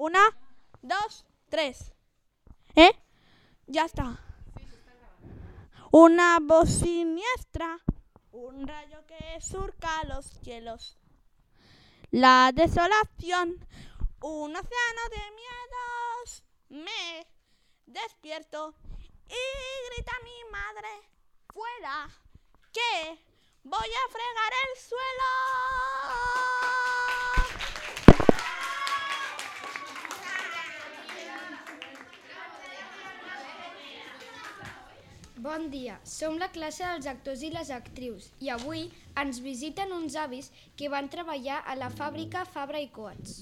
Una, dos, tres. ¿Eh? Ya está. Una voz siniestra, un rayo que surca los cielos. La desolación, un océano de miedos. Me despierto y grita mi madre, fuera, que voy a fregar el suelo. Bon dia, som la classe dels actors i les actrius i avui ens visiten uns avis que van treballar a la fàbrica Fabra i Coats.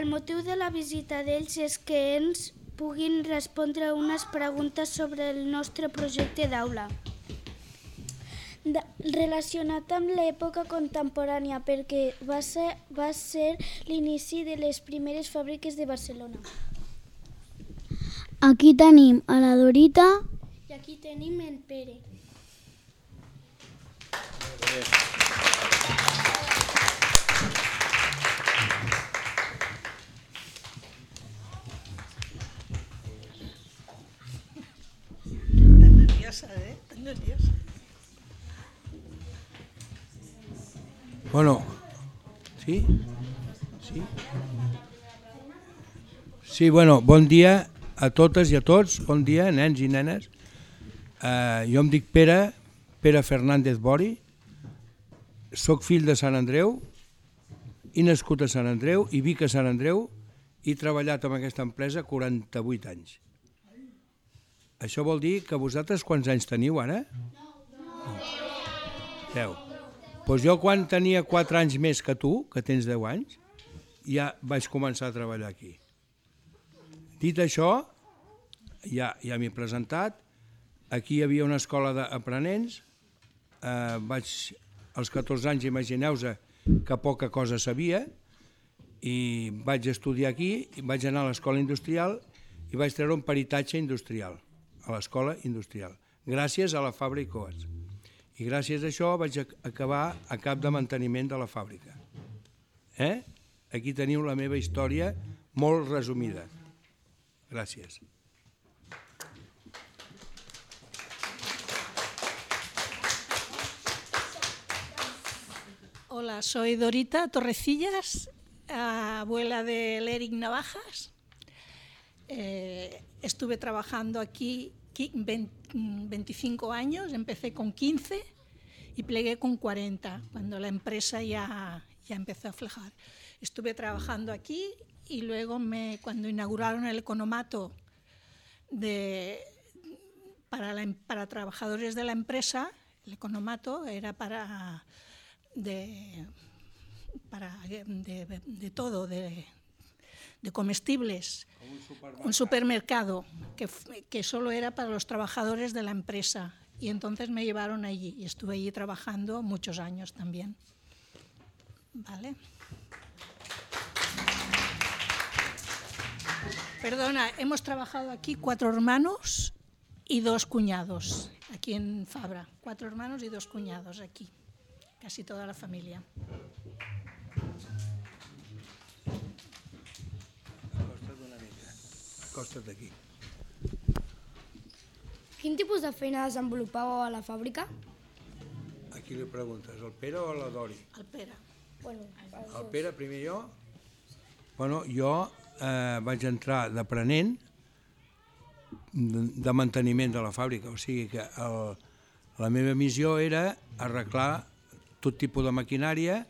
El motiu de la visita d'ells és que ens puguin respondre unes preguntes sobre el nostre projecte d'aula. Relacionat amb l'època contemporània perquè va ser, va ser l'inici de les primeres fàbriques de Barcelona. Aquí tenim a la Dorita, I aquí tenim el Pere. Eh? Bueno, sí? Sí? Sí, bueno, bon dia a totes i a tots, bon dia, nens i nenes. Uh, jo em dic Pere, Pere Fernández Bori, soc fill de Sant Andreu, i nascut a Sant Andreu, i vic a Sant Andreu, i he treballat en aquesta empresa 48 anys. Això vol dir que vosaltres quants anys teniu ara? No. 10. Doncs jo quan tenia 4 anys més que tu, que tens 10 anys, ja vaig començar a treballar aquí. Dit això, ja, ja m'he presentat, aquí hi havia una escola d'aprenents, eh, vaig, als 14 anys, imagineu-vos que poca cosa sabia, i vaig estudiar aquí, i vaig anar a l'escola industrial i vaig treure un peritatge industrial, a l'escola industrial, gràcies a la fàbrica Coats. I gràcies a això vaig ac- acabar a cap de manteniment de la fàbrica. Eh? Aquí teniu la meva història molt resumida. Gràcies. Hola, soy Dorita Torrecillas, abuela del Eric Navajas. Eh, estuve trabajando aquí qui- vein- 25 años, empecé con 15 y plegué con 40, cuando la empresa ya, ya empezó a flejar. Estuve trabajando aquí y luego me, cuando inauguraron el economato de, para, la em- para trabajadores de la empresa, el economato era para de, para, de, de todo, de, de comestibles, un supermercado que, que solo era para los trabajadores de la empresa. Y entonces me llevaron allí y estuve allí trabajando muchos años también. ¿Vale? Perdona, hemos trabajado aquí cuatro hermanos y dos cuñados, aquí en Fabra. Cuatro hermanos y dos cuñados aquí, casi toda la familia. Acosta't una mica. Acosta't aquí. Quin tipus de feina desenvolupàveu a la fàbrica? A qui li preguntes, al Pere o a la Dori? Al Pere. Bueno, El Pere, primer jo? Bueno, jo eh, vaig entrar d'aprenent de, manteniment de la fàbrica, o sigui que el, la meva missió era arreglar tot tipus de maquinària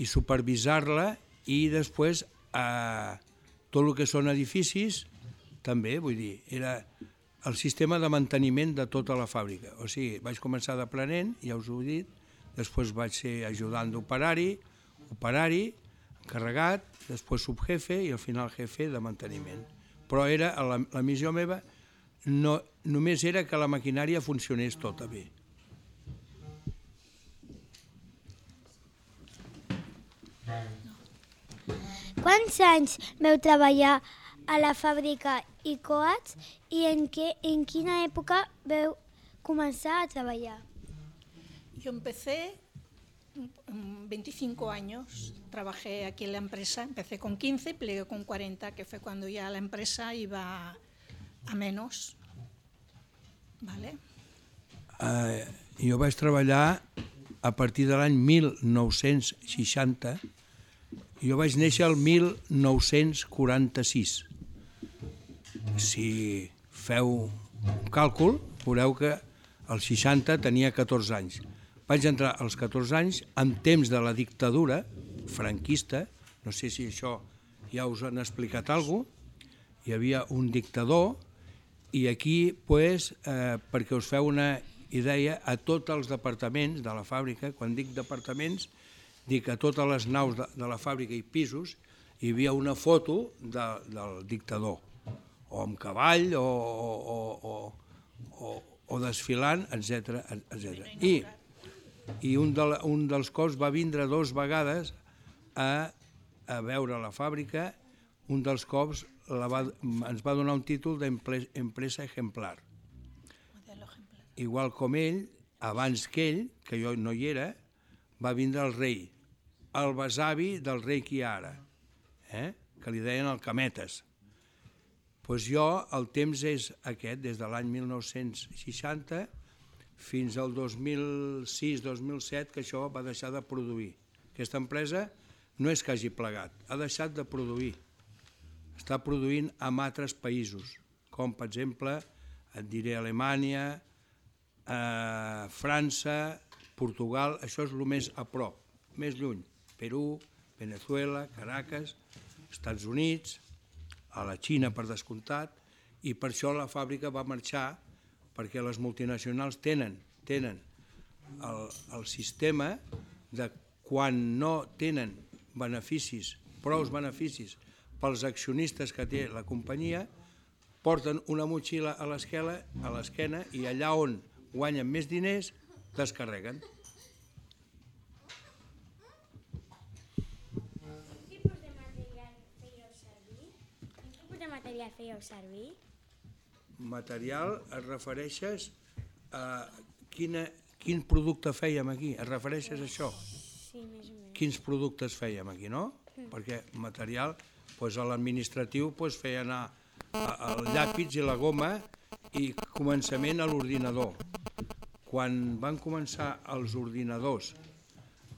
i supervisar-la i després eh, tot el que són edificis també, vull dir, era el sistema de manteniment de tota la fàbrica. O sigui, vaig començar d'aprenent, ja us ho he dit, després vaig ser ajudant d'operari, operari, carregat, després subjefe i al final jefe de manteniment. Però era la, la missió meva no, només era que la maquinària funcionés tota bé. Quants anys veu treballar a la fàbrica i Coats i en, què, en quina època veu començar a treballar? Yo empecé 25 años trabajé aquí en la empresa. Empecé con 15 y plegué con 40, que fue cuando ya la empresa iba a menos. ¿Vale? Eh, jo vaig treballar a partir de l'any 1960. Jo vaig néixer el 1946. Si feu un càlcul, veureu que als 60 tenia 14 anys. Vaig entrar als 14 anys en temps de la dictadura franquista, no sé si això ja us han explicat alguna hi havia un dictador i aquí, pues, eh, perquè us feu una idea, a tots els departaments de la fàbrica, quan dic departaments, dic a totes les naus de, de la fàbrica i pisos, hi havia una foto de, del dictador, o amb cavall, o, o, o, o, o desfilant, etc etc. I, i un, de, la- un dels cops va vindre dos vegades a, a veure la fàbrica, un dels cops la va, ens va donar un títol d'empresa ejemplar. Igual com ell, abans que ell, que jo no hi era, va vindre el rei, el besavi del rei que hi ha ara, eh? que li deien el Cametes. Pues jo, el temps és aquest, des de l'any 1960 fins al 2006-2007, que això va deixar de produir. Aquesta empresa no és que hagi plegat, ha deixat de produir. Està produint en altres països, com per exemple, et diré Alemanya, eh, França, Portugal, això és el més a prop, més lluny. Perú, Venezuela, Caracas, Estats Units, a la Xina per descomptat, i per això la fàbrica va marxar perquè les multinacionals tenen, tenen el, el sistema de quan no tenen beneficis, prous beneficis pels accionistes que té la companyia, porten una motxilla a l'esquena a l'esquena i allà on guanyen més diners, descarreguen. tipus de material fèieu servir? Quin tipus de material fèieu servir? Material, et refereixes a quina, quin producte fèiem aquí? Et refereixes a això? Sí, més o menys. Quins productes fèiem aquí, no? Perquè material, doncs a l'administratiu doncs feia anar a- el llàpis i la goma i començament a l'ordinador. Quan van començar els ordinadors,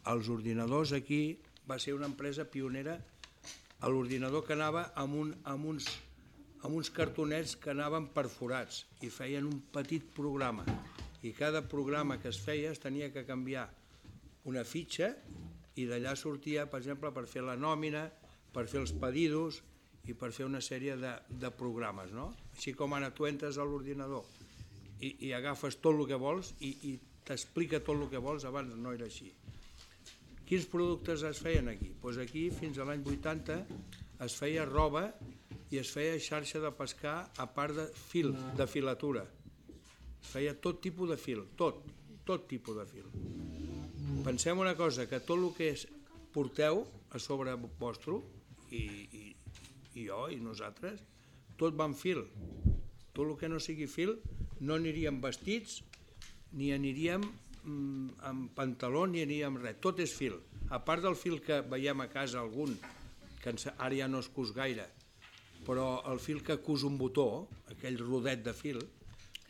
els ordinadors aquí va ser una empresa pionera a l'ordinador que anava amb, un, amb, uns, amb uns cartonets que anaven perforats i feien un petit programa i cada programa que es feia es tenia que canviar una fitxa i d'allà sortia, per exemple, per fer la nòmina, per fer els pedidos i per fer una sèrie de, de programes, no? Així com ara tu entres a l'ordinador i, i agafes tot el que vols i, i t'explica tot el que vols, abans no era així. Quins productes es feien aquí? Doncs pues aquí, fins a l'any 80, es feia roba i es feia xarxa de pescar a part de fil, de filatura. Es feia tot tipus de fil, tot, tot tipus de fil. Pensem una cosa, que tot el que és, porteu a sobre vostre, i, i, i jo i nosaltres, tot va en fil. Tot el que no sigui fil, no aniríem vestits, ni aniríem mm, amb pantaló, ni aniríem res. Tot és fil. A part del fil que veiem a casa algun, que ara ja no es cus gaire, però el fil que cus un botó, aquell rodet de fil,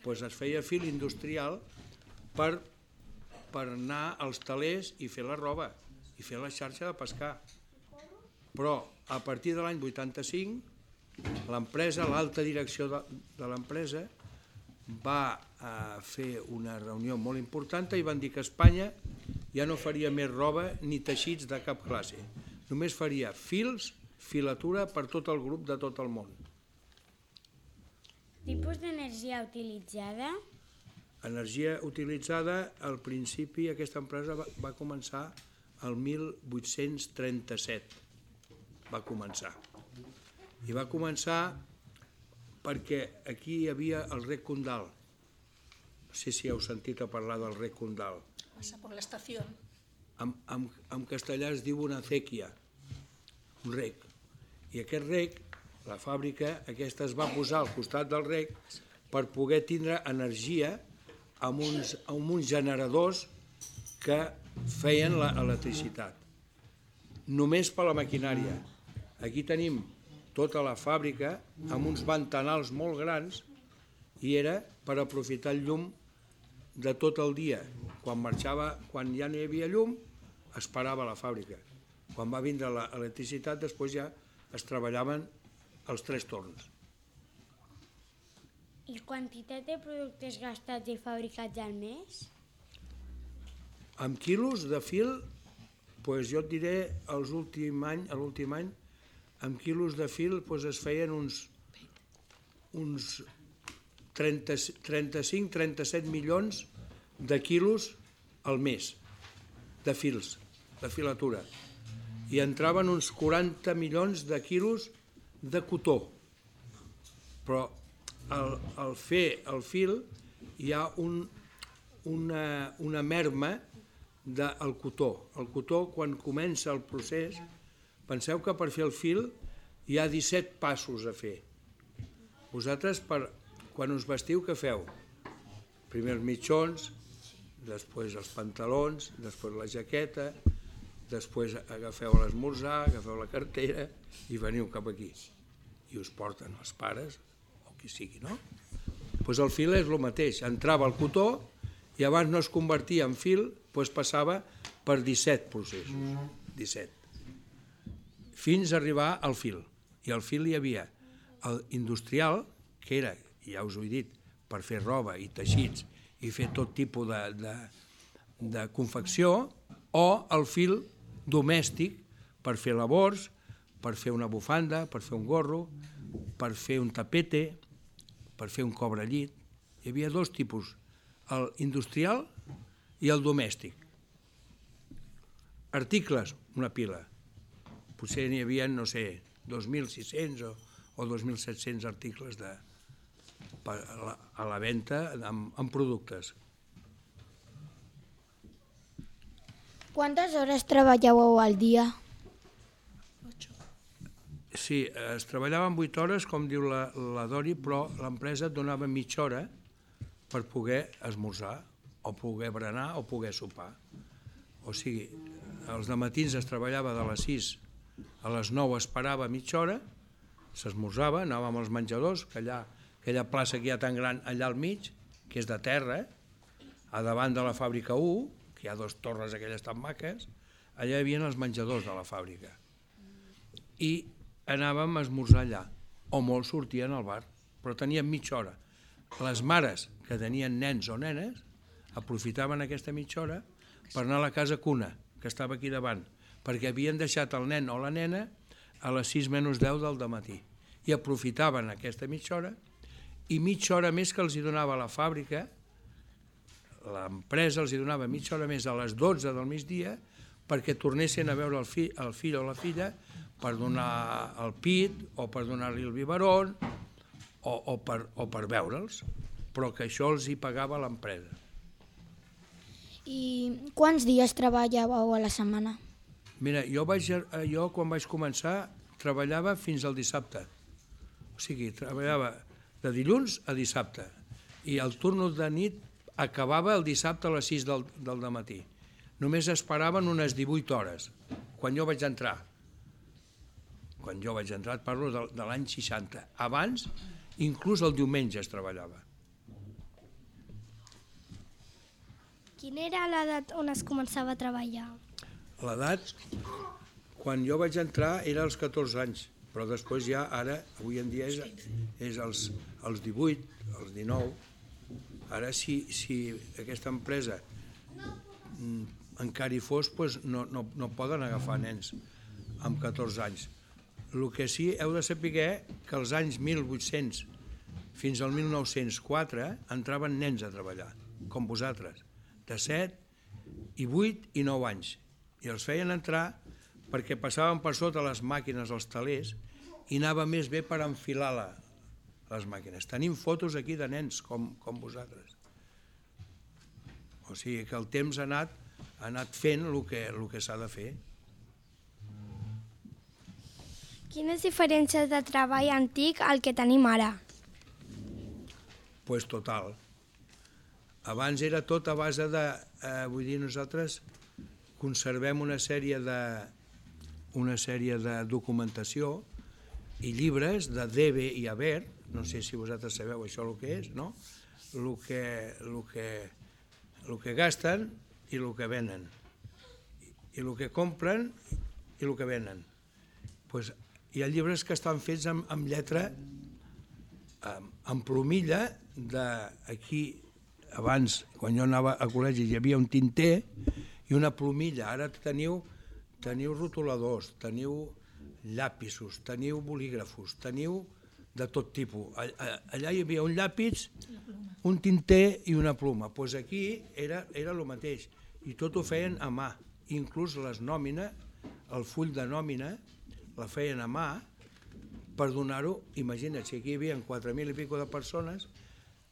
doncs es feia fil industrial per, per anar als talers i fer la roba i fer la xarxa de pescar. Però a partir de l'any 85 l'empresa, l'alta direcció de, de l'empresa va eh, fer una reunió molt important i van dir que Espanya ja no faria més roba ni teixits de cap classe. Només faria fils, filatura per tot el grup de tot el món. Tipus d'energia utilitzada? Energia utilitzada, al principi aquesta empresa va, va començar el 1837. Va començar. I va començar perquè aquí hi havia el rec Condal. No sé si heu sentit a parlar del rec Condal. Pasa por la estación. En, en, en castellà es diu una acequia, un rec. I aquest rec, la fàbrica aquesta es va posar al costat del rec per poder tindre energia amb uns, amb uns generadors que feien l'electricitat. Només per la maquinària. Aquí tenim tota la fàbrica amb uns ventanals molt grans i era per aprofitar el llum de tot el dia. Quan marxava, quan ja no hi havia llum, es parava la fàbrica. Quan va vindre l'electricitat, després ja es treballaven els tres torns. I quantitat de productes gastats i fabricats al mes? Amb quilos de fil, pues jo et diré, els últim any, l'últim any, amb quilos de fil pues es feien uns, uns 35-37 milions de quilos al mes de fils, de filatura. I entraven uns 40 milions de quilos de cotó. Però al, al fer el fil hi ha un, una, una merma del cotó. El cotó, quan comença el procés, penseu que per fer el fil hi ha 17 passos a fer. Vosaltres, per, quan us vestiu, què feu? Primer els mitjons, després els pantalons, després la jaqueta, després agafeu l'esmorzar, agafeu la cartera i veniu cap aquí. I us porten els pares, o qui sigui, no? Pues el fil és el mateix, entrava el cotó i abans no es convertia en fil, doncs passava per 17 processos, 17, fins a arribar al fil. I al fil hi havia el industrial, que era, ja us ho he dit, per fer roba i teixits i fer tot tipus de, de, de confecció, o el fil domèstic per fer labors, per fer una bufanda, per fer un gorro, per fer un tapete, per fer un cobrellit. Hi havia dos tipus, el industrial i el domèstic. Articles, una pila. Potser n'hi havia, no sé, 2.600 o, o 2.700 articles de, a la, a la venda amb, amb productes. Quantes hores treballàveu al dia? Sí, es treballaven 8 hores, com diu la, la Dori, però l'empresa et donava mitja hora per poder esmorzar, o poder berenar, o poder sopar. O sigui, els matins es treballava de les 6 a les 9 es parava mitja hora, s'esmorzava, anàvem als menjadors, que allà, aquella plaça que hi ha tan gran allà al mig, que és de terra, a davant de la fàbrica 1, que hi ha dues torres aquelles tan maques, allà hi havia els menjadors de la fàbrica. I anàvem a esmorzar allà, o molts sortien al bar, però teníem mitja hora. Les mares que tenien nens o nenes aprofitaven aquesta mitja hora per anar a la casa cuna, que estava aquí davant, perquè havien deixat el nen o la nena a les 6 menys 10 del matí i aprofitaven aquesta mitja hora i mitja hora més que els hi donava la fàbrica, l'empresa els hi donava mitja hora més a les 12 del migdia perquè tornessin a veure el, fi, el fill o la filla per donar el pit o per donar-li el biberon o, o per, o per veure'ls, però que això els hi pagava l'empresa. I quants dies treballàveu a la setmana? Mira, jo, vaig, eh, jo quan vaig començar treballava fins al dissabte. O sigui, treballava de dilluns a dissabte. I el turno de nit acabava el dissabte a les 6 del, del matí. Només esperaven unes 18 hores, quan jo vaig entrar. Quan jo vaig entrar, et parlo de, de l'any 60. Abans, inclús el diumenge es treballava. Quina era l'edat on es començava a treballar? L'edat, quan jo vaig entrar, era als 14 anys, però després ja, ara, avui en dia, és, és als, als 18, als 19. Ara, si, si aquesta empresa mm, encara hi fos, doncs no, no, no poden agafar nens amb 14 anys. El que sí, heu de saber que als anys 1800 fins al 1904 entraven nens a treballar, com vosaltres, de 7 i 8 i 9 anys i els feien entrar perquè passaven per sota les màquines, els talers, i anava més bé per enfilar la, les màquines. Tenim fotos aquí de nens com, com vosaltres. O sigui que el temps ha anat, ha anat fent el que, el que s'ha de fer. Quines diferències de treball antic al que tenim ara? pues total. Abans era tot a base de, eh, vull dir, nosaltres conservem una sèrie de, una sèrie de documentació i llibres de Debe i Haber, no sé si vosaltres sabeu això el que és, no? El que, el que, el que gasten i el que venen, i el que compren i el que venen. Pues, hi ha llibres que estan fets amb, amb lletra, amb, amb plomilla, de aquí, abans, quan jo anava a col·legi, hi havia un tinter i una plomilla. Ara teniu, teniu rotuladors, teniu llapisos, teniu bolígrafos, teniu de tot tipus. Allà hi havia un llàpis, un tinter i una pluma. Pues aquí era, era el mateix. I tot ho feien a mà. Inclús les nòmines, el full de nòmina, la feien a mà per donar-ho, imagina't, si aquí hi havia 4.000 i pico de persones,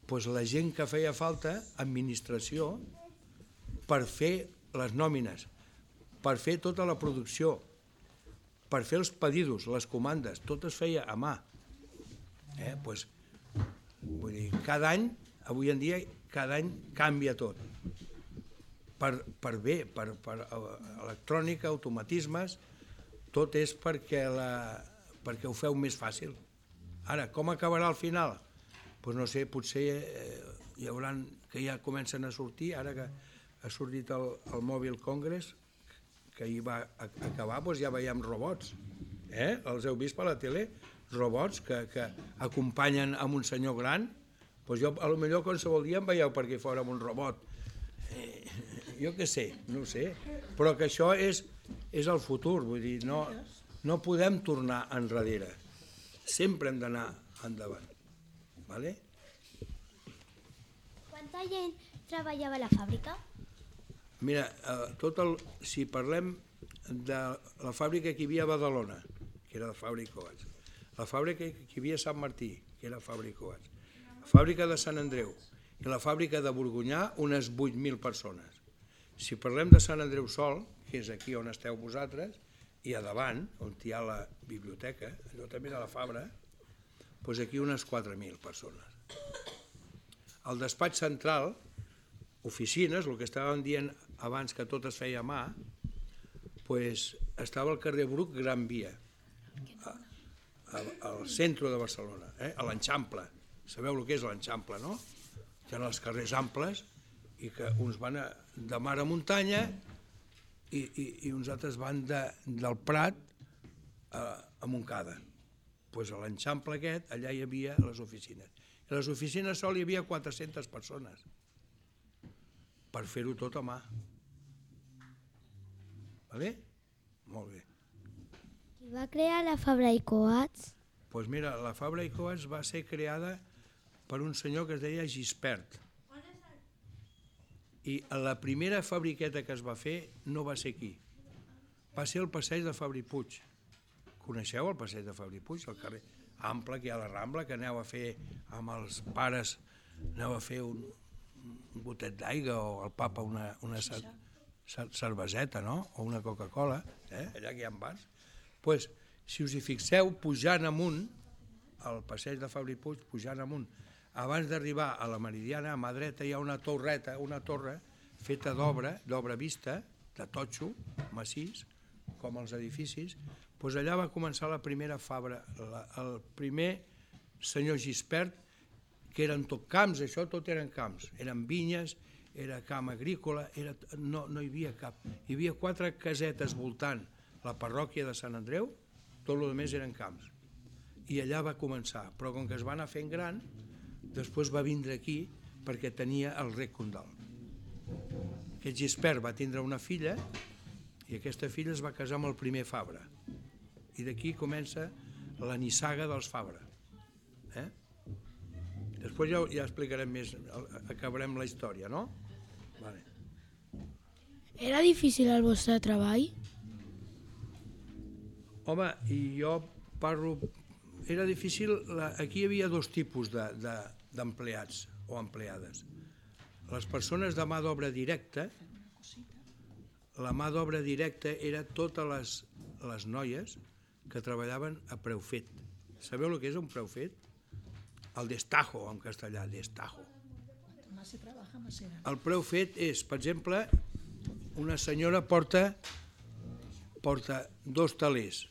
doncs la gent que feia falta, administració, per fer les nòmines, per fer tota la producció, per fer els pedidos, les comandes, tot es feia a mà. Eh? Pues, vull dir, cada any, avui en dia, cada any canvia tot. Per, per bé, per, per electrònica, automatismes, tot és perquè, la, perquè ho feu més fàcil. Ara, com acabarà al final? Pues no sé, potser eh, hi haurà que ja comencen a sortir, ara que ha sortit el, el mòbil Congress, que hi va acabar, doncs ja veiem robots. Eh? Els heu vist per la tele? Robots que, que acompanyen amb un senyor gran. Doncs jo, a lo millor qualsevol dia em veieu per aquí fora amb un robot. Eh, jo què sé, no sé. Però que això és, és el futur, vull dir, no, no podem tornar enrere. Sempre hem d'anar endavant. Vale? Quanta gent treballava a la fàbrica? Mira, eh, tot el, si parlem de la fàbrica que hi havia a Badalona, que era de fàbrica Coats, la fàbrica que hi havia a Sant Martí, que era fàbrica la fàbrica de Sant Andreu i la fàbrica de Borgunyà, unes 8.000 persones. Si parlem de Sant Andreu Sol, que és aquí on esteu vosaltres, i a davant, on hi ha la biblioteca, allò també de la Fabra, doncs aquí unes 4.000 persones. El despatx central, oficines, el que estàvem dient abans que tot es feia a mà, pues, estava al carrer Bruc Gran Via, al centre de Barcelona, eh? a l'Enxample. Sabeu el que és l'Enxample, no? Hi ha els carrers amples i que uns van a, de mar a muntanya i, i, i uns altres van de, del Prat a, a Montcada. Pues a l'Enxample aquest, allà hi havia les oficines. A les oficines sol hi havia 400 persones per fer-ho tot a mà. Vale? Molt bé. Qui va crear la Fabra i Coats? Doncs pues mira, la Fabra i Coats va ser creada per un senyor que es deia Gispert. I la primera fabriqueta que es va fer no va ser aquí. Va ser el passeig de Fabri Puig. Coneixeu el passeig de Fabri Puig, el carrer ample que hi ha a la Rambla, que aneu a fer amb els pares, aneu a fer un, un gotet d'aigua o el papa una, una cer cerveseta, no? O una Coca-Cola, eh? allà que hi ha bars. Pues, si us hi fixeu, pujant amunt, al passeig de Fabri Puig, pujant amunt, abans d'arribar a la Meridiana, a mà dreta hi ha una torreta, una torre feta d'obra, d'obra vista, de totxo, massís, com els edificis, doncs allà va començar la primera fabra, la, el primer senyor Gispert, que eren tot camps, això tot eren camps, eren vinyes, era camp agrícola, era, no, no hi havia cap. Hi havia quatre casetes voltant la parròquia de Sant Andreu, tot el més eren camps. I allà va començar, però com que es va anar fent gran, després va vindre aquí perquè tenia el rec Condal. Aquest Gispert va tindre una filla i aquesta filla es va casar amb el primer Fabra. I d'aquí comença la nissaga dels Fabra. Eh? Després ja, ja explicarem més, acabarem la història, no? Vale. Era difícil el vostre treball? Home, i jo parlo... Era difícil... La... Aquí hi havia dos tipus d'empleats de, de, o empleades. Les persones de mà d'obra directa, la mà d'obra directa era totes les, les noies que treballaven a preu fet. Sabeu el que és un preu fet? El destajo, en castellà, destajo. El preu fet és, per exemple, una senyora porta, porta dos talers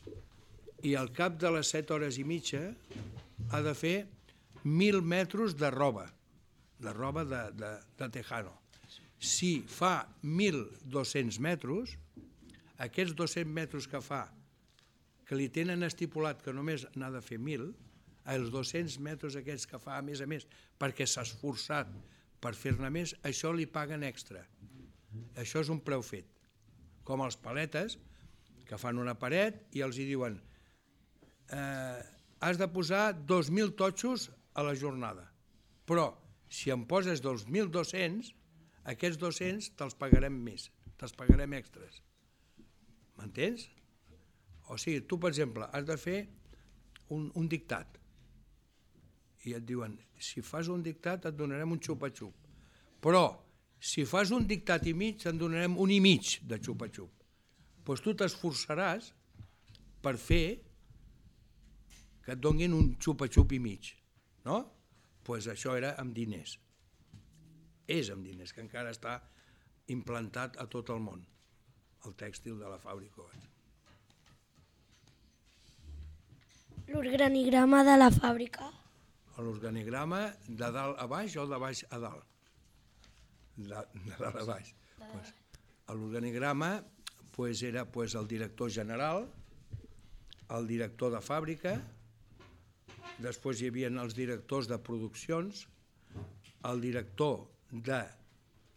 i al cap de les 7 hores i mitja ha de fer 1.000 metres de roba, de roba de, de, de tejano. Si fa 1.200 metres, aquests 200 metres que fa, que li tenen estipulat que només n'ha de fer 1.000, els 200 metres aquests que fa a més a més, perquè s'ha esforçat per fer-ne més, això li paguen extra. Això és un preu fet. Com els paletes, que fan una paret i els hi diuen eh, has de posar 2.000 totxos a la jornada. Però, si em poses 2.200, aquests 200 te'ls pagarem més, te'ls pagarem extras. M'entens? O sigui, tu, per exemple, has de fer un, un dictat i et diuen, si fas un dictat et donarem un xupa-xup. Però, si fas un dictat i mig, te'n donarem un i mig de xupa-xup. Doncs tu t'esforçaràs per fer que et donin un xupa-xup i mig, no? Doncs pues això era amb diners. És amb diners, que encara està implantat a tot el món, el tèxtil de la fàbrica. L'organigrama de la fàbrica. L'organigrama de dalt a baix o de baix a dalt? De, de dalt a baix. Pues, L'organigrama pues, era pues, el director general, el director de fàbrica, després hi havia els directors de produccions, el director de,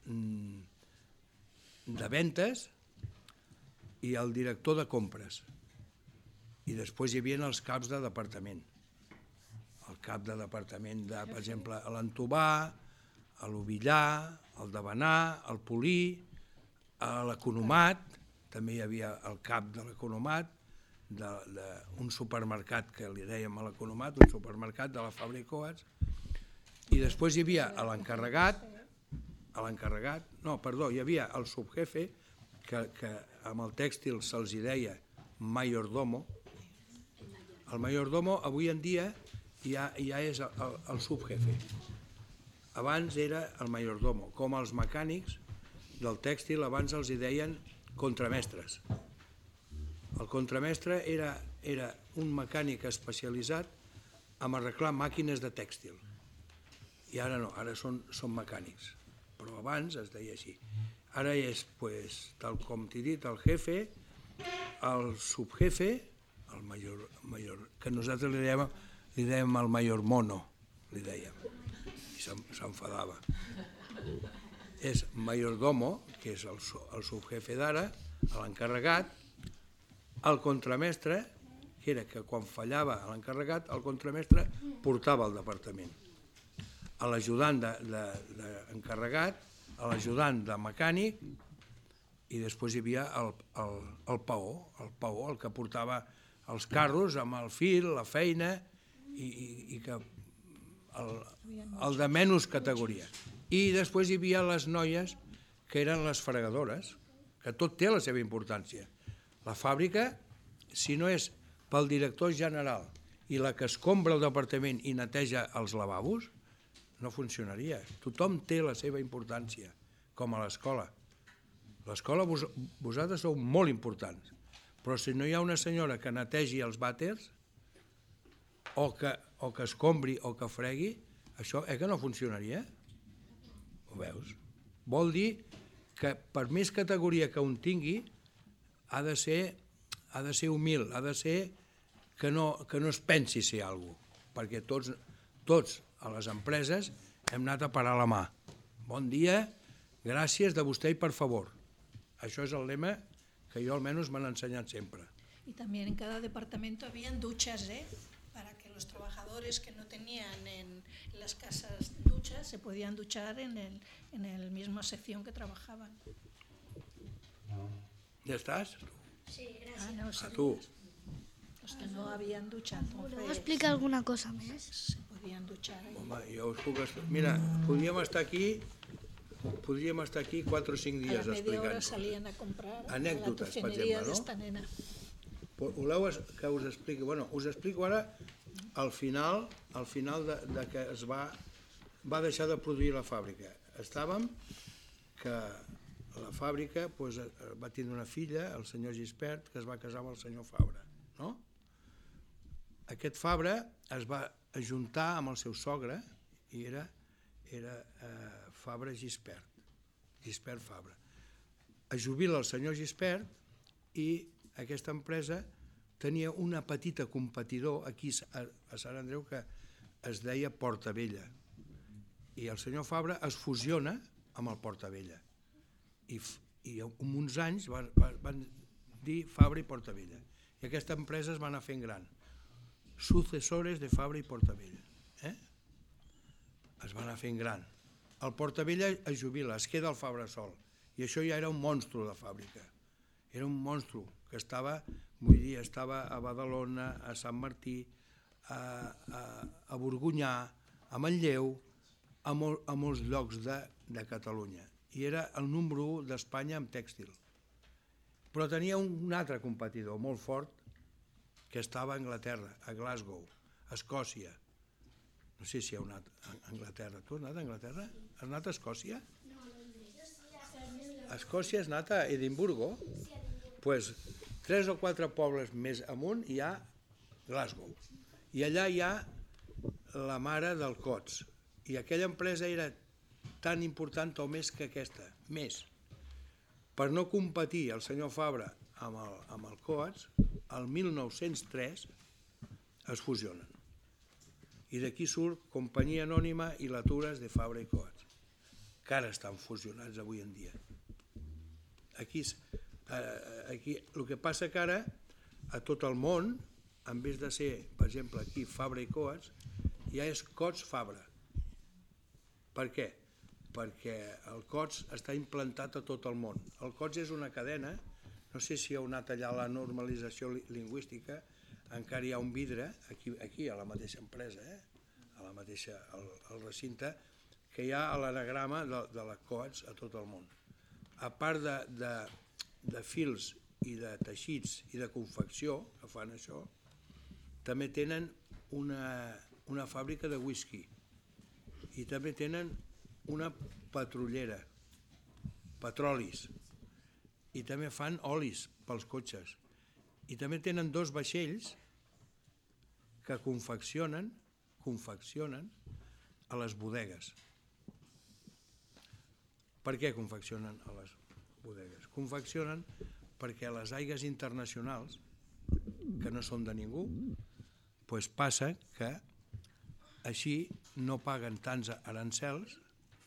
mm, de ventes i el director de compres. I després hi havia els caps de departament. El cap de departament de, per exemple, l'Entobà, a l'Ovillar, el de Benar, el Polí, l'Economat, també hi havia el cap de l'Economat, d'un supermercat que li dèiem a l'Economat, un supermercat de la Fàbrica Coats, i després hi havia l'encarregat, l'encarregat, no, perdó, hi havia el subjefe, que, que amb el tèxtil se'ls deia mayordomo. El mayordomo avui en dia ja, ja és el, el, el subjefe. Abans era el mayordomo, com els mecànics del tèxtil abans els hi deien contramestres. El contramestre era, era un mecànic especialitzat en arreglar màquines de tèxtil. I ara no, ara són, són mecànics. Però abans es deia així. Ara és, pues, tal com t'he dit, el jefe, el subjefe, el major, major que nosaltres li dèiem, li dèiem el major mono, li dèiem, i s'enfadava. És mayordomo, que és el, el subjefe d'ara, l'encarregat, el contramestre, que era que quan fallava l'encarregat, el contramestre portava al departament. A l'ajudant d'encarregat, de, de a l'ajudant de mecànic, i després hi havia el, el, el paó, el paó, el que portava els carros amb el fil, la feina, i, i, i que el, el de menys categoria. I després hi havia les noies que eren les fregadores, que tot té la seva importància. La fàbrica, si no és pel director general i la que escombra el departament i neteja els lavabos, no funcionaria. Tothom té la seva importància, com a l'escola. L'escola, vos, vosaltres sou molt importants, però si no hi ha una senyora que netegi els vàters, o que, o que escombri o que fregui, això eh que no funcionaria? Ho veus? Vol dir que per més categoria que un tingui, ha de ser, ha de ser humil, ha de ser que no, que no es pensi ser alguna cosa, perquè tots, tots a les empreses hem anat a parar la mà. Bon dia, gràcies de vostè i per favor. Això és el lema que jo almenys m'han ensenyat sempre. Y también en cada departamento habían duchas, ¿eh? Para que los trabajadores que no tenían en las casas duchas se podían duchar en el, en el misma sección que trabajaban. Ja estàs? Sí, gràcies. Ah, no, A sabías. tu. Los que no habían ducha, Voleu explicar alguna cosa més? se podían duchar. Home, jo us puc... Mira, podríem estar aquí podríem estar aquí 4 o 5 A dies la media hora explicant. salían a comprar Anécdotas, a la per exemple, no? nena. Voleu que us expliqui? Bueno, us explico ara al final, al final de, de que es va, va deixar de produir la fàbrica. Estàvem que la fàbrica pues, eh, va tindre una filla, el senyor Gispert, que es va casar amb el senyor Fabra. No? Aquest Fabra es va ajuntar amb el seu sogre i era, era eh, Fabra Gispert, Gispert Fabra. Es jubila el senyor Gispert i aquesta empresa tenia una petita competidor aquí a, Sant Andreu que es deia Portavella. I el senyor Fabra es fusiona amb el Portavella. I, i en uns anys van, van, van dir Fabra i Portavella. I aquesta empresa es va anar fent gran. Successores de Fabra i Portavella eh? es va anar fent gran. El Portavella es jubila, es queda el Fabra sol. I això ja era un monstru de fàbrica. Era un monstru que estava, vull dir, estava a Badalona, a Sant Martí, a, a, a Borgunyà, a Manlleu, a, mol, a molts llocs de, de Catalunya. I era el número 1 d'Espanya en tèxtil. Però tenia un, un altre competidor molt fort que estava a Anglaterra, a Glasgow, a Escòcia. No sé si heu anat a Anglaterra. Tu has anat a Anglaterra? Has anat a Escòcia? A Escòcia has anat a Edimburgo? pues, tres o quatre pobles més amunt hi ha Glasgow. I allà hi ha la mare del COTS. I aquella empresa era tan important o més que aquesta, més. Per no competir el senyor Fabra amb el, amb el COTS, el 1903 es fusionen. I d'aquí surt Companyia Anònima i Latures de Fabra i Coats, que ara estan fusionats avui en dia. Aquí, eh, aquí el que passa que ara a tot el món, en vez de ser, per exemple, aquí Fabra i Coats, ja és Cots Fabra. Per què? Perquè el COTS està implantat a tot el món. El COTS és una cadena, no sé si heu anat allà a la normalització li- lingüística, encara hi ha un vidre, aquí, aquí a la mateixa empresa, eh? a la mateixa, al, al recinte, que hi ha l'anagrama de, de la COTS a tot el món. A part de, de, de fils i de teixits i de confecció, que fan això, també tenen una, una fàbrica de whisky i també tenen una petrolera, petrolis, i també fan olis pels cotxes. I també tenen dos vaixells que confeccionen, confeccionen a les bodegues. Per què confeccionen a les bodegues? Confeccionen perquè les aigues internacionals, que no són de ningú, pues passa que així no paguen tants arancels,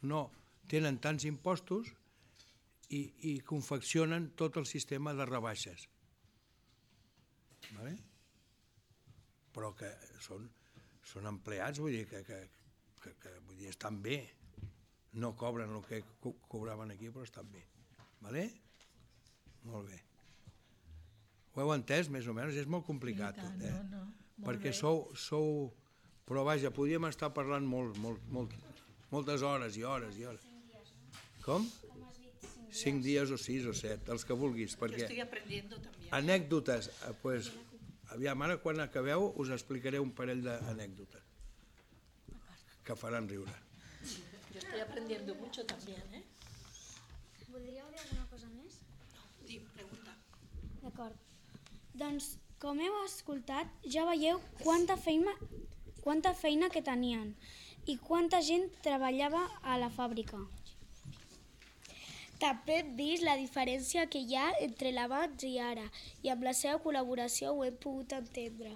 no tenen tants impostos i, i confeccionen tot el sistema de rebaixes. Vale? Però que són, són empleats, vull dir, que, que, que, que vull dir, estan bé. No cobren el que co cobraven aquí, però estan bé. Vale? Molt bé. Ho heu entès, més o menys? És molt complicat, tot, eh? No, no, molt Perquè bé. sou, sou... Però vaja, podríem estar parlant molt, molt, molt, moltes hores i hores i hores. Com? Cinc dies o sis o set, els que vulguis, perquè estoy aprendiendo también. anècdotes, eh, pues, aviam, ara quan acabeu us explicaré un parell d'anècdotes que faran riure. Yo estoy aprendiendo mucho también, ¿eh? Voldríeu dir alguna cosa més? Sí, pregunta. D'acord. Doncs, com heu escoltat, ja veieu quanta feina, quanta feina que tenien i quanta gent treballava a la fàbrica. També hem vist la diferència que hi ha entre l'abans i ara i amb la seva col·laboració ho hem pogut entendre.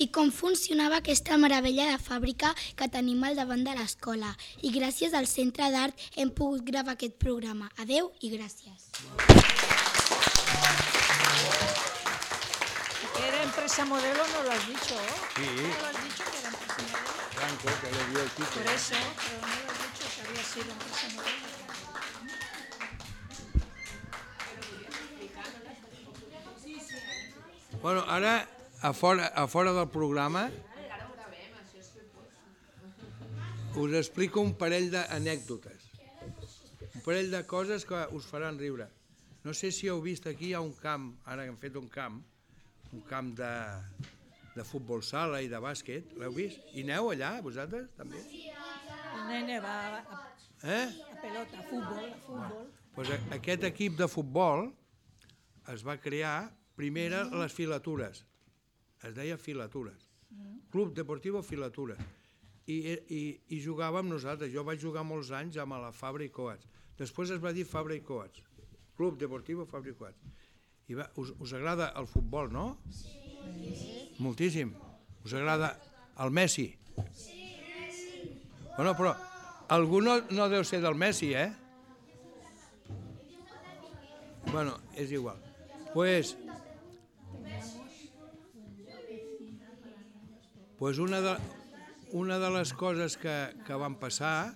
I com funcionava aquesta meravella de fàbrica que tenim al davant de l'escola. I gràcies al Centre d'Art hem pogut gravar aquest programa. Adeu i gràcies. Empresa modelo, no lo has dicho. Sí. No lo has dicho que era empresa modelo. Franco, que le dio el Por título. eso, pero no lo has dicho que había sido empresa modelo. Bueno, ara, a fora, a fora del programa, us explico un parell d'anècdotes. Un parell de coses que us faran riure. No sé si heu vist aquí, hi ha un camp, ara hem fet un camp, un camp de, de futbol sala i de bàsquet, l'heu vist? I aneu allà, vosaltres, també? El nene va a, Eh? a pelota, a fútbol, a fútbol. pues, a- aquest equip de futbol es va crear primer a les filatures. Es deia filatures. Club Deportivo Filatures. I, i, i jugàvem nosaltres. Jo vaig jugar molts anys amb la Fabra i Coats. Després es va dir Fabra i Coats. Club Deportivo Fabra i Coats. I va, us, us agrada el futbol, no? Sí. Moltíssim. Us agrada el Messi? Sí, Messi. Bueno, però algú no, no deu ser del Messi, eh? Bueno, és igual. Pues, pues una, de, una de les coses que, que van passar,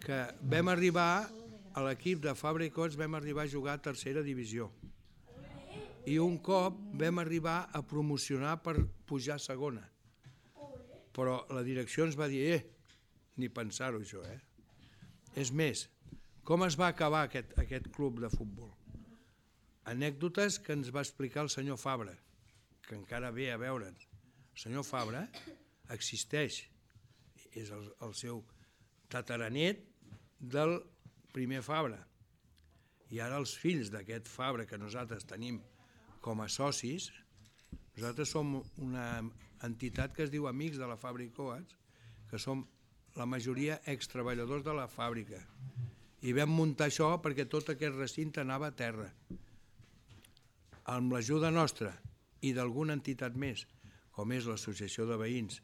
que vam arribar, a l'equip de Fabra i Cots vam arribar a jugar a tercera divisió. I un cop vam arribar a promocionar per pujar a segona. Però la direcció ens va dir, eh, ni pensar-ho això, eh? És més, com es va acabar aquest, aquest club de futbol? Anècdotes que ens va explicar el senyor Fabra, que encara ve a veure'ns. El senyor Fabra existeix, és el, el seu tataranet del primer Fabra. I ara els fills d'aquest Fabra que nosaltres tenim com a socis, nosaltres som una entitat que es diu Amics de la i Coats, que som la majoria extreballadors de la fàbrica. I vam muntar això perquè tot aquest recinte anava a terra. Amb l'ajuda nostra i d'alguna entitat més, com és l'Associació de Veïns,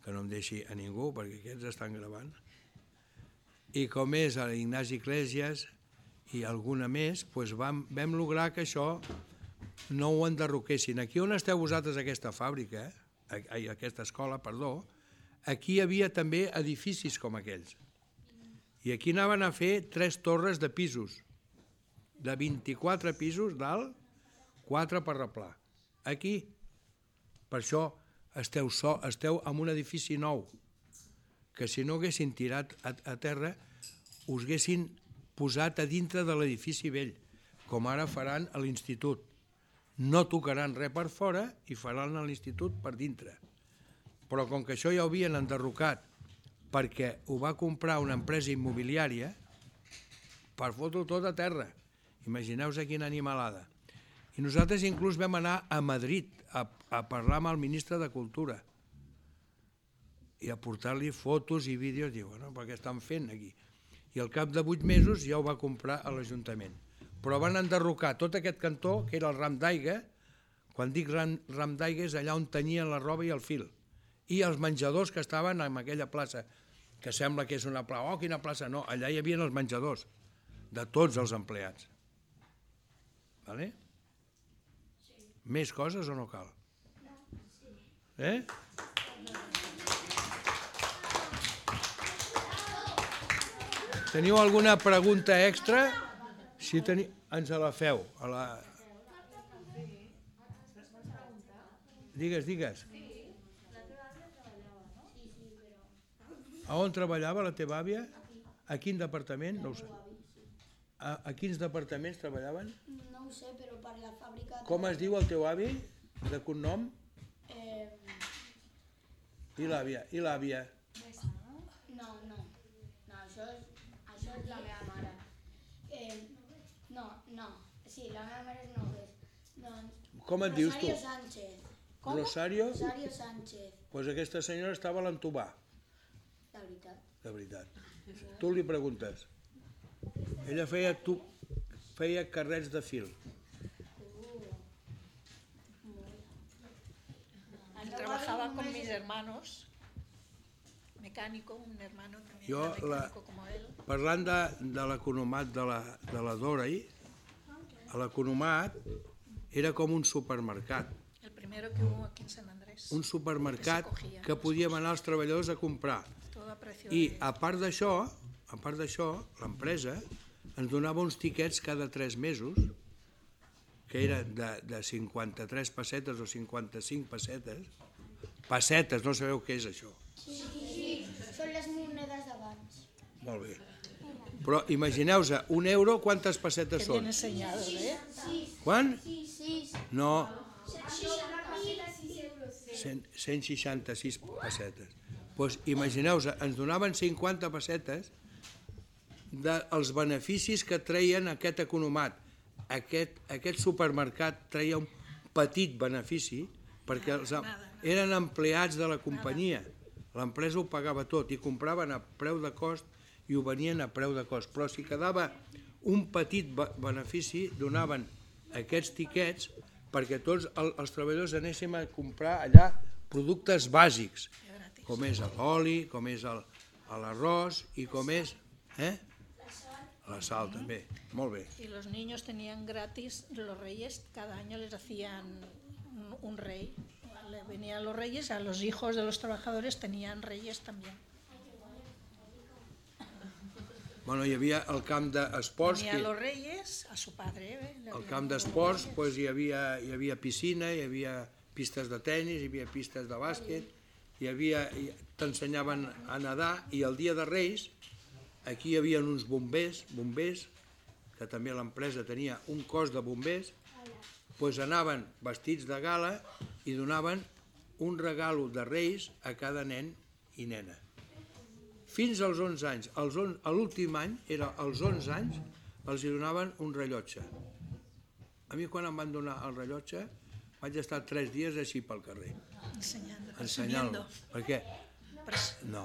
que no em deixi a ningú perquè aquests estan gravant, i com és l'Ignasi Iglesias i alguna més, doncs vam, vam lograr que això no ho enderroquessin. Aquí on esteu vosaltres, aquesta fàbrica, eh? ai, aquesta escola, perdó, aquí hi havia també edificis com aquells. I aquí anaven a fer tres torres de pisos, de 24 pisos dalt, 4 per replà. Aquí, per això esteu, so, esteu en un edifici nou, que si no haguessin tirat a, a terra, us haguessin posat a dintre de l'edifici vell, com ara faran a l'institut. No tocaran res per fora i faran a l'institut per dintre. Però com que això ja ho havien enderrocat perquè ho va comprar una empresa immobiliària, per fotre tot a terra. Imagineu-vos quina animalada. I nosaltres inclús vam anar a Madrid a, a parlar amb el ministre de Cultura i a portar-li fotos i vídeos, diu, bueno, per què estan fent aquí? I al cap de vuit mesos ja ho va comprar a l'Ajuntament. Però van enderrocar tot aquest cantó, que era el ram d'aigua, quan dic ram, ram d'aigua és allà on tenien la roba i el fil, i els menjadors que estaven en aquella plaça, que sembla que és una plaça, oh, quina plaça, no, allà hi havia els menjadors de tots els empleats. Vale? Més coses o no cal? Eh? Teniu alguna pregunta extra? Si teniu, ens la feu. A la... Digues, digues. A on treballava la teva àvia? A quin departament? No ho sé. A, a quins departaments treballaven? No ho sé, però per la fàbrica... Com es diu el teu avi? De cognom? Eh, I l'àvia? I l'àvia? no, no. No, això és, això és la meva mare. Eh, no, no. Sí, la meva mare és noves. Doncs, Com et dius tu? Rosario Sánchez. Rosario? Rosario Sánchez, Doncs pues aquesta senyora estava a l'entubà, de veritat. de veritat. Tu li preguntes. Ella feia, tu, feia carrets de fil. Trabajaba con mis hermanos, mecánico, un hermano también Yo era la- mecánico como él. Parlant de, de l'economat de la, de la Dorey, a l'economat era com un supermercat. El primero que hubo aquí en San Andrés. Un supermercat Que que podíem anar els treballadors a comprar. I de... a part d'això, a part d'això, l'empresa ens donava uns tiquets cada tres mesos, que era de, de 53 pessetes o 55 pessetes. Pessetes, no sabeu què és això. Són les monedes d'abans. Molt bé. Però imagineu-vos, un euro, quantes pessetes són? enseñado, ¿eh? Quan? No, 100, 166 pessetes. Doncs imagineu-vos, ens donaven 50 pessetes dels beneficis que treien aquest economat. Aquest, aquest supermercat treia un petit benefici perquè els, eren empleats de la companyia. L'empresa ho pagava tot i compraven a preu de cost i ho venien a preu de cost. Però si quedava un petit be- benefici, donaven aquests tiquets perquè tots el, els treballadors anéssim a comprar allà productes bàsics, com és l'oli, com és l'arròs i com és... Eh? La sal també, molt bé. Y los niños tenían gratis, los reyes cada año les hacían un, un rey. Le venían los reyes, a los hijos de los trabajadores tenían reyes también. Bueno, hi havia el camp d'esports, Venía que los reyes a su padre. ¿eh? Habían camp d'esports pues, hi, havia, hi havia piscina, hi havia pistes de tennis, hi havia pistes de bàsquet, hi havia, hi- t'ensenyaven a nedar i el dia de Reis aquí hi havia uns bombers, bombers, que també l'empresa tenia un cos de bombers, pues anaven vestits de gala i donaven un regalo de Reis a cada nen i nena. Fins als 11 anys. Els on- a L'últim any, era als 11 anys, els hi donaven un rellotge. A mi quan em van donar el rellotge vaig estar tres dies així pel carrer, ensenyant-lo. Perquè, Pres- no,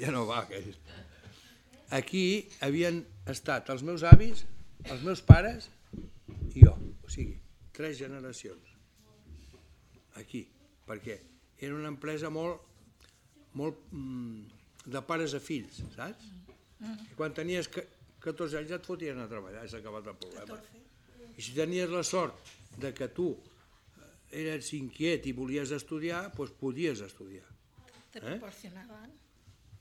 ja no va aquell. Aquí havien estat els meus avis, els meus pares i jo. O sigui, tres generacions. Aquí. Perquè era una empresa molt, molt mm, de pares a fills, saps? I quan tenies que- 14 anys ja et fotien a treballar, i s'ha acabat el problema. I si tenies la sort de que tu eh, eres inquiet i volies estudiar, doncs podies estudiar. Te proporcionaban,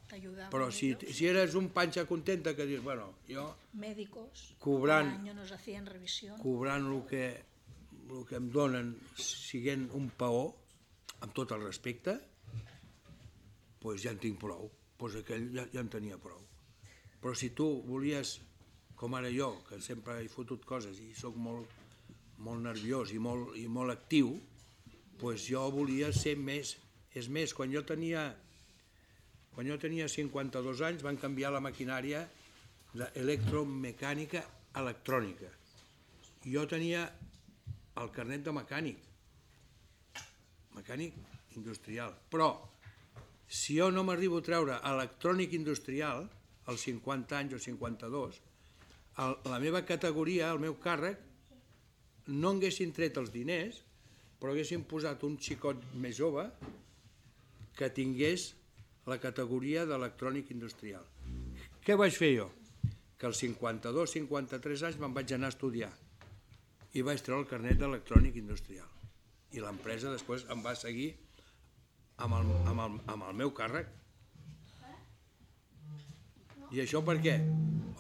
te ayudaban. Però si, si eres un panxa contenta que dius, bueno, jo médicos Cobran- cada año nos hacían revisión. cobrant el que, el que em donen siguent un paó, amb tot el respecte, doncs ja en tinc prou. Doncs aquell ja, ja en tenia prou. Però si tu volies, com ara jo, que sempre he fotut coses i sóc molt, molt nerviós i molt, i molt actiu, doncs jo volia ser més... És més, quan jo tenia quan jo tenia 52 anys van canviar la maquinària d'electromecànica a electrònica. Jo tenia el carnet de mecànic, mecànic industrial, però si jo no m'arribo a treure electrònic industrial, als 50 anys o 52, el, la meva categoria, el meu càrrec, no haguessin tret els diners, però haguessin posat un xicot més jove que tingués la categoria d'electrònic industrial. Què vaig fer jo? Que als 52-53 anys me'n vaig anar a estudiar i vaig treure el carnet d'electrònic industrial. I l'empresa després em va seguir amb el, amb, el, amb el meu càrrec. I això per què?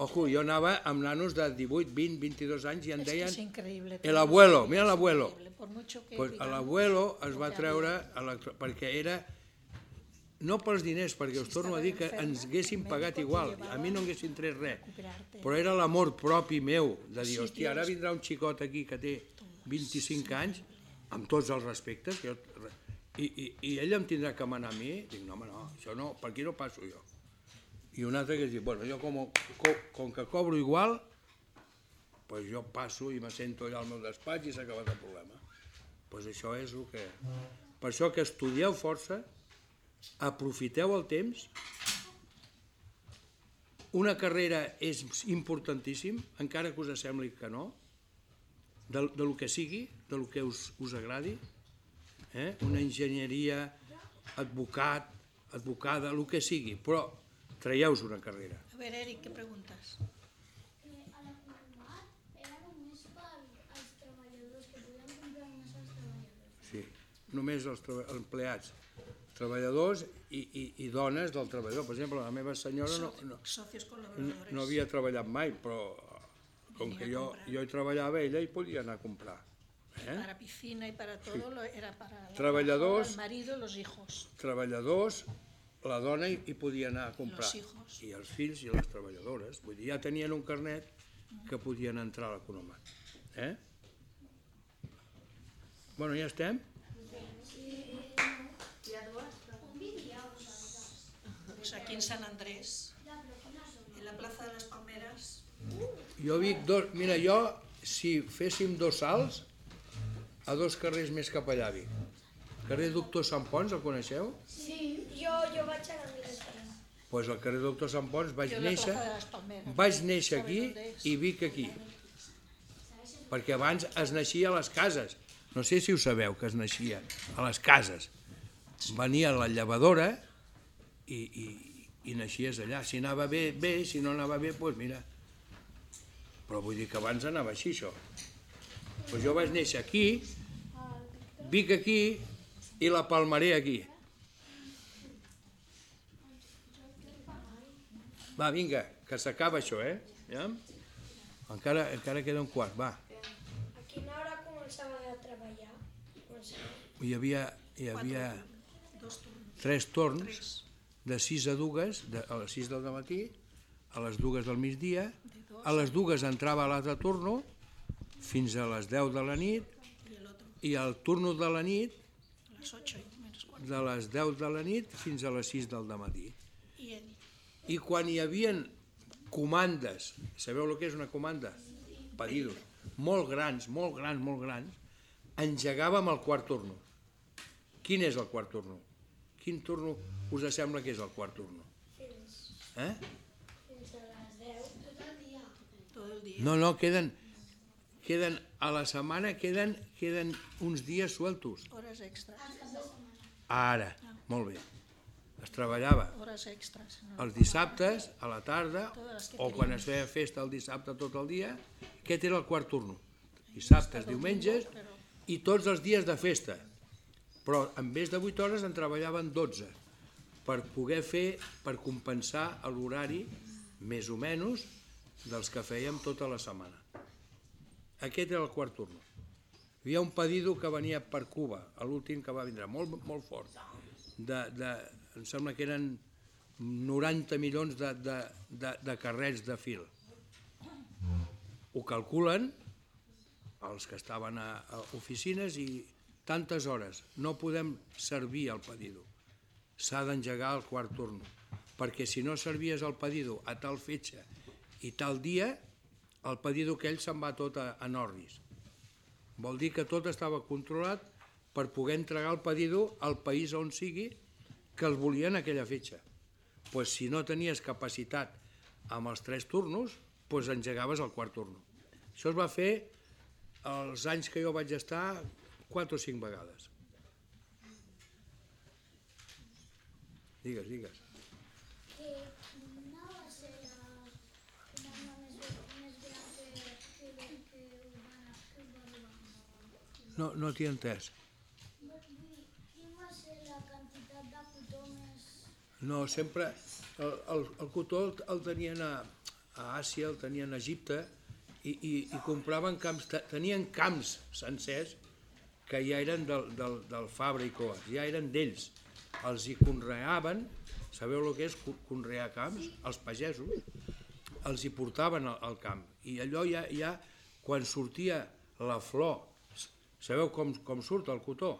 Ojo, jo anava amb nanos de 18, 20, 22 anys i em deien el abuelo, mira l'abuelo. Pues l'abuelo es va treure electro... perquè era no pels diners, perquè us torno a dir que ens haguessin pagat igual, a mi no haguessin tret res, però era l'amor propi meu, de dir, hòstia, ara vindrà un xicot aquí que té 25 anys, amb tots els respectes, que jo, i, i, i ell em tindrà que manar a mi, dic, no, home, no, això no, per aquí no passo jo. I un altre que diu, bueno, jo com, com, com que cobro igual, pues jo passo i me sento allà al meu despatx i s'ha acabat el problema. Pues això és el que... Per això que estudieu força, aprofiteu el temps, una carrera és importantíssim, encara que us sembli que no, de, de lo que sigui, de lo que us, us agradi, eh? una enginyeria, advocat, advocada, el que sigui, però traieu una carrera. A ver, Eric, ¿qué preguntas? Sí, només els empleats, treballadors i, i, i dones del treballador. Per exemple, la meva senyora no, no, no havia treballat mai, però com que jo, jo hi treballava, ella hi podia anar a comprar. Eh? Para piscina y para todo lo era para la Trabajadores. el marido, los hijos. Treballadors, la dona hi, hi podia anar a comprar. Los hijos. I els fills i les treballadores. Vull dir, ja tenien un carnet que podien entrar a l'economat. Eh? Bueno, ja estem? Pues aquí en San Andrés, I la plaça de les Palmeres? Jo dic, dos, mira, jo, si féssim dos salts, a dos carrers més cap allà, Vic. Carrer Doctor Sant Pons, el coneixeu? Sí, jo, jo vaig a la Milestrada. Doncs pues al carrer Doctor Sant Pons vaig Jo a néixer, vaig néixer aquí i vic aquí. Perquè abans es naixia a les cases. No sé si ho sabeu, que es naixia a les cases. Venia la llevadora i, i, i naixies allà. Si anava bé, bé, si no anava bé, doncs mira. Però vull dir que abans anava així, això. Pues jo vaig néixer aquí, vic aquí i la palmaré aquí. Va, vinga, que s'acaba això, eh? Ja? Encara, encara queda un quart, va. A quina hora començava a treballar? Començava. Hi havia, hi havia tres torns de 6 a 2, de, a les 6 del matí, a les 2 del migdia, a les 2 entrava l'altre turno fins a les 10 de la nit i el turno de la nit A les 8 i menys quart. de les 10 de la nit fins a les 6 del matí. I quan hi havien comandes, sabeu el que és una comanda? Pedidos, molt grans, molt grans, molt grans, engegàvem el quart turno. Quin és el quart turno? Quin turno us sembla que és el quart turno? Eh? tot el dia. No, no, queden, queden a la setmana queden, queden uns dies sueltos. Hores extres. Ara, molt bé. Es treballava Hores extres. els dissabtes a la tarda o quan es feia festa el dissabte tot el dia, aquest era el quart turno. Dissabtes, diumenges i tots els dies de festa. Però en vez de 8 hores en treballaven 12 per poder fer, per compensar l'horari més o menys dels que fèiem tota la setmana. Aquest era el quart turno. Hi havia un pedido que venia per Cuba, l'últim que va vindre, molt, molt fort. De, de, em sembla que eren 90 milions de, de, de, de carrets de fil. Ho calculen els que estaven a, a oficines i tantes hores. No podem servir el pedido. S'ha d'engegar el quart turno. Perquè si no servies el pedido a tal fetge i tal dia, el pedido aquell se'n va tot a, a Norris. Vol dir que tot estava controlat per poder entregar el pedido al país on sigui que el volien aquella fetge. Pues si no tenies capacitat amb els tres turnos, pues engegaves el quart turno. Això es va fer els anys que jo vaig estar quatre o cinc vegades. Digues, digues. No, no t'hi he entès. No, sempre... El, el, el cotó el, el tenien a, a Àsia, el tenien a Egipte, i, i, i compraven camps, te- tenien camps sencers que ja eren del, del, del Fabra i Coas, ja eren d'ells. Els hi conreaven, sabeu el que és co- conrear camps? Els pagesos els hi portaven al, al camp. I allò ja, ja quan sortia la flor, sabeu com, com surt el cotó?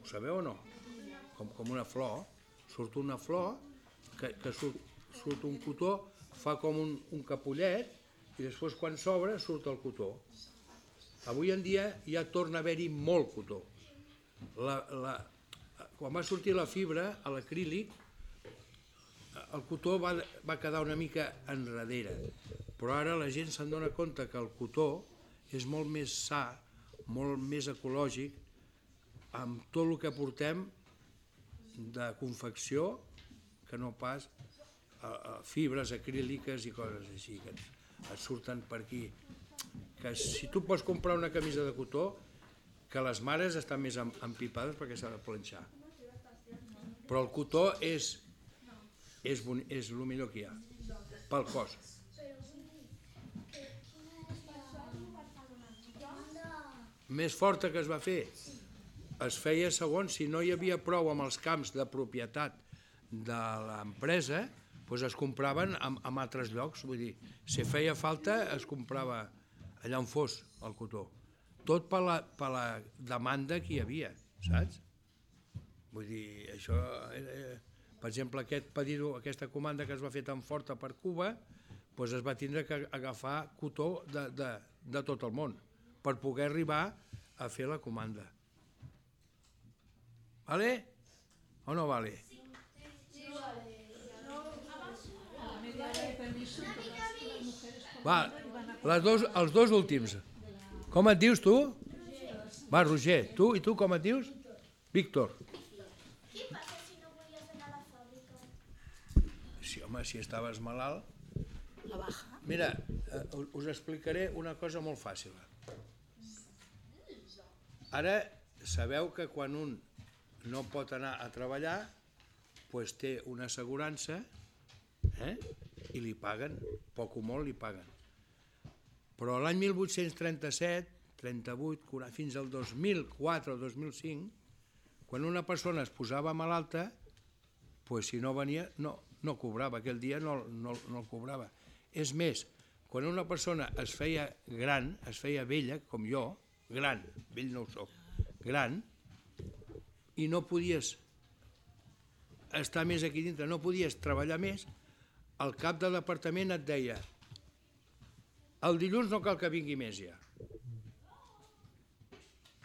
Ho sabeu o no? Com, com una flor, surt una flor, que, que surt, surt un cotó, fa com un, un capullet, i després quan s'obre surt el cotó. Avui en dia ja torna a haver-hi molt cotó. La, la, quan va sortir la fibra, a l'acrílic, el cotó va, va quedar una mica enrere, però ara la gent se'n dona compte que el cotó és molt més sa, molt més ecològic, amb tot el que portem de confecció que no pas a, a fibres acríliques i coses així que et, et surten per aquí. Que si tu pots comprar una camisa de cotó, que les mares estan més em- empipades perquè s'ha de planxar. Però el cotó és, és, és el millor que hi ha, pel cos. Més forta que es va fer, es feia segons si no hi havia prou amb els camps de propietat de l'empresa, doncs es compraven en, en altres llocs. Vull dir, si feia falta es comprava allà on fos el cotó. Tot per la, per la demanda que hi havia, saps? Vull dir, això era Per exemple, aquest pedido, aquesta comanda que es va fer tan forta per Cuba, doncs es va tindre que agafar cotó de, de, de tot el món per poder arribar a fer la comanda. Vale? O no vale? Va, les dos, els dos últims. Com et dius tu? Va, Roger, tu i tu com et dius? Víctor. Sí, home, si estaves malalt... La baja. Mira, eh, us explicaré una cosa molt fàcil. Ara sabeu que quan un no pot anar a treballar, pues té una assegurança eh? i li paguen, poc o molt li paguen. Però l'any 1837, 38, 40, fins al 2004 o 2005, quan una persona es posava malalta, pues si no venia, no, no cobrava, aquell dia no, no, no el cobrava. És més, quan una persona es feia gran, es feia vella, com jo, gran, vell no ho soc, gran, i no podies estar més aquí dintre, no podies treballar més, el cap del departament et deia el dilluns no cal que vingui més ja,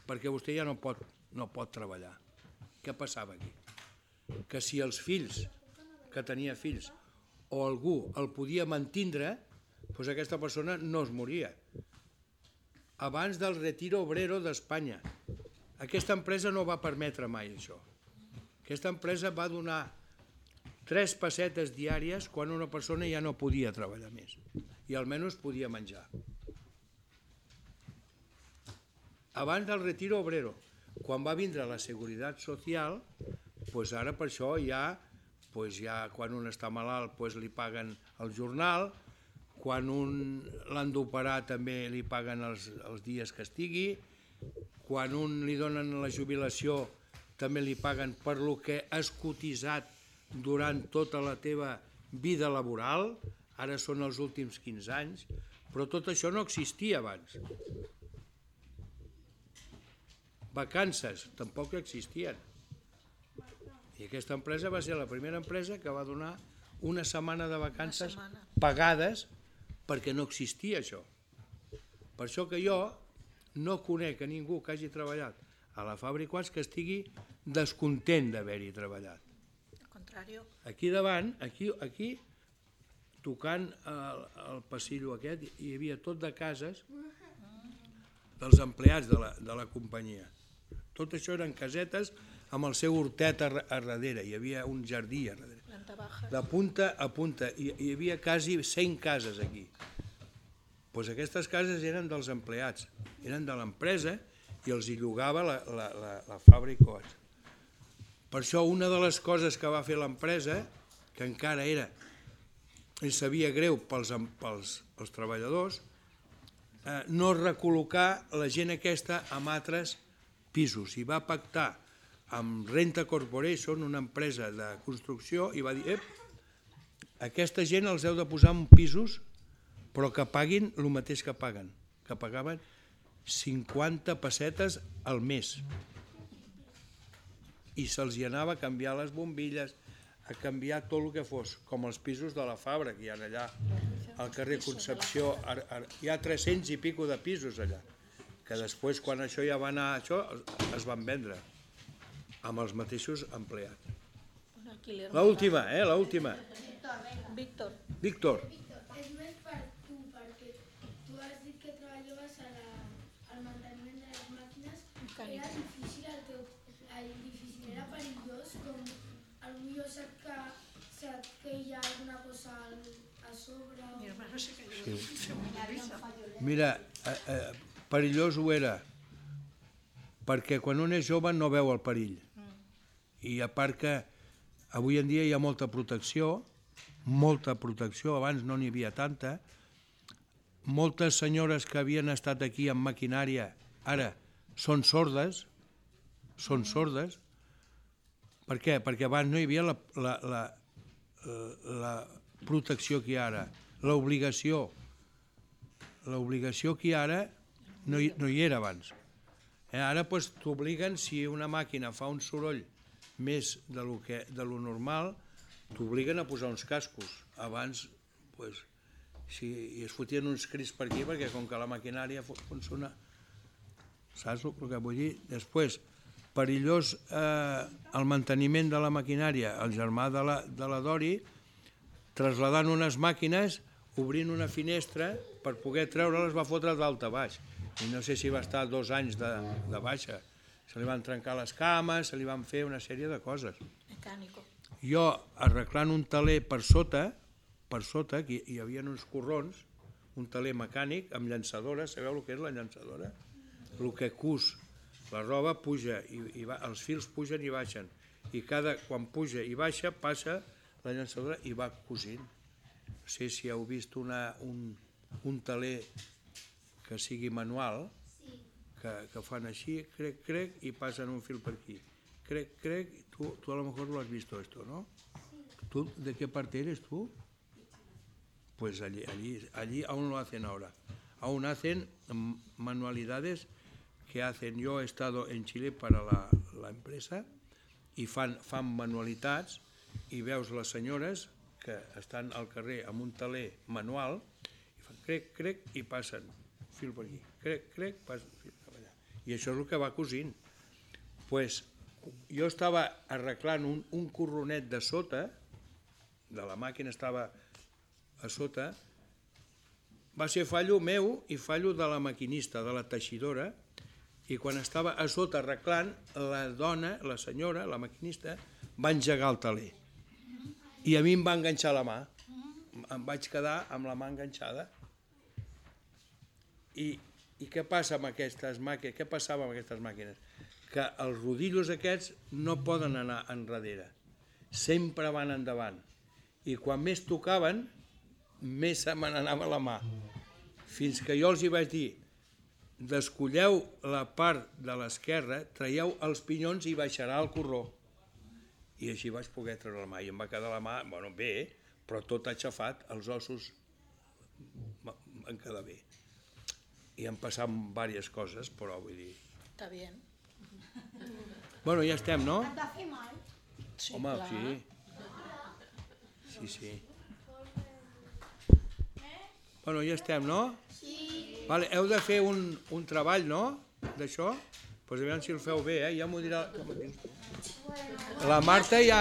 perquè vostè ja no pot, no pot treballar. Què passava aquí? Que si els fills, que tenia fills, o algú el podia mantindre, doncs aquesta persona no es moria. Abans del retiro obrero d'Espanya. Aquesta empresa no va permetre mai això. Aquesta empresa va donar tres pessetes diàries quan una persona ja no podia treballar més i almenys podia menjar. Abans del retiro obrero, quan va vindre la Seguretat Social, doncs ara per això ja, doncs ja quan un està malalt doncs li paguen el jornal, quan un l'han d'operar també li paguen els, els dies que estigui, quan un li donen la jubilació també li paguen per lo que has cotitzat durant tota la teva vida laboral, ara són els últims 15 anys, però tot això no existia abans. Vacances tampoc existien. I aquesta empresa va ser la primera empresa que va donar una setmana de vacances pagades perquè no existia això. Per això que jo no conec a ningú que hagi treballat a la fàbrica que estigui descontent d'haver-hi treballat. Al contrari. Aquí davant, aquí, aquí tocant el, el passillo aquest, hi havia tot de cases dels empleats de la, de la companyia. Tot això eren casetes amb el seu hortet a, a darrere, hi havia un jardí a darrere. Planta baja. De punta a punta, hi, hi havia quasi 100 cases aquí. Pues aquestes cases eren dels empleats, eren de l'empresa i els hi llogava la, la, la, la fàbrica. Per això una de les coses que va fer l'empresa, que encara era, i sabia greu pels, pels, pels treballadors, eh, no recol·locar la gent aquesta amb altres pisos i va pactar amb Renta Corporation, una empresa de construcció, i va dir, ep, aquesta gent els heu de posar en pisos, però que paguin el mateix que paguen, que pagaven 50 pessetes al mes. I se'ls anava a canviar les bombilles, a canviar tot el que fos, com els pisos de la Fabra, que hi ha allà al carrer Concepció, ar, ar, hi ha 300 i pico de pisos allà, que després, quan això ja va anar, això es van vendre amb els mateixos empleats. Aquí l'hermana. La última, eh, la última. Víctor. Víctor, És més per tu, perquè tu has dit que treballaves a la, al manteniment de les màquines. Era difícil el teu... El difícil era perillós, com potser sap que, sap que hi ha alguna cosa al, a sobre... Mi hermano se cayó. Murió. mira, eh, eh, perillós ho era, perquè quan un és jove no veu el perill. I a part que avui en dia hi ha molta protecció, molta protecció, abans no n'hi havia tanta, moltes senyores que havien estat aquí amb maquinària ara són sordes, són sordes. Per què? Perquè abans no hi havia la, la, la, la protecció que hi ha ara, l'obligació. L'obligació que hi ha ara no hi, no hi era abans. Eh, ara pues, t'obliguen, si una màquina fa un soroll més de lo, que, de lo normal, t'obliguen a posar uns cascos. Abans, pues, sí, i es fotien uns crits per aquí perquè com que la maquinària fu- funciona... Saps el que vull dir? Després, perillós eh, el manteniment de la maquinària. El germà de la, de la Dori, trasladant unes màquines, obrint una finestra per poder treure-les va fotre d'alta baix. I no sé si va estar dos anys de, de baixa. Se li van trencar les cames, se li van fer una sèrie de coses. Mecànico. Jo, arreglant un taler per sota, per sota, que hi havia uns corrons, un taler mecànic amb llançadora, sabeu el que és la llançadora? El que cus la roba puja i, i va, els fils pugen i baixen i cada, quan puja i baixa passa la llançadora i va cosint. No sé si heu vist una, un, un taler que sigui manual, que, que fan així, crec, crec, i passen un fil per aquí. Crec, crec, tu, tu a lo mejor lo has visto esto, ¿no? ¿Tú de qué parte eres tú? Pues allí, allí, allí aún lo hacen ahora. Aún hacen mm, manualidades que hacen. Yo he estado en Chile para la, la empresa i fan, fan manualitats i veus les senyores que estan al carrer amb un taler manual i fan crec, crec i passen fil per aquí, crec, crec, passen fil. I això és el que va cosint. pues, jo estava arreglant un, un corronet de sota, de la màquina estava a sota, va ser fallo meu i fallo de la maquinista, de la teixidora, i quan estava a sota arreglant, la dona, la senyora, la maquinista, va engegar el taler. I a mi em va enganxar la mà. Em vaig quedar amb la mà enganxada. I, i què passa amb aquestes màquines? Què passava amb aquestes màquines? Que els rodillos aquests no poden anar enrere. Sempre van endavant. I quan més tocaven, més se me n'anava la mà. Fins que jo els hi vaig dir, descolleu la part de l'esquerra, traieu els pinyons i baixarà el corró. I així vaig poder treure la mà. I em va quedar la mà, bueno, bé, però tot aixafat, els ossos va- van quedar bé. I han passat diverses coses, però vull dir... Está bien. Bueno, ja estem, no? Et va fer mal? Sí, Home, clar. sí. Sí, sí. Bueno, ja estem, no? Sí. Vale, heu de fer un, un treball, no?, d'això? Doncs pues a veure si el feu bé, eh? Ja m'ho dirà... La Marta ja...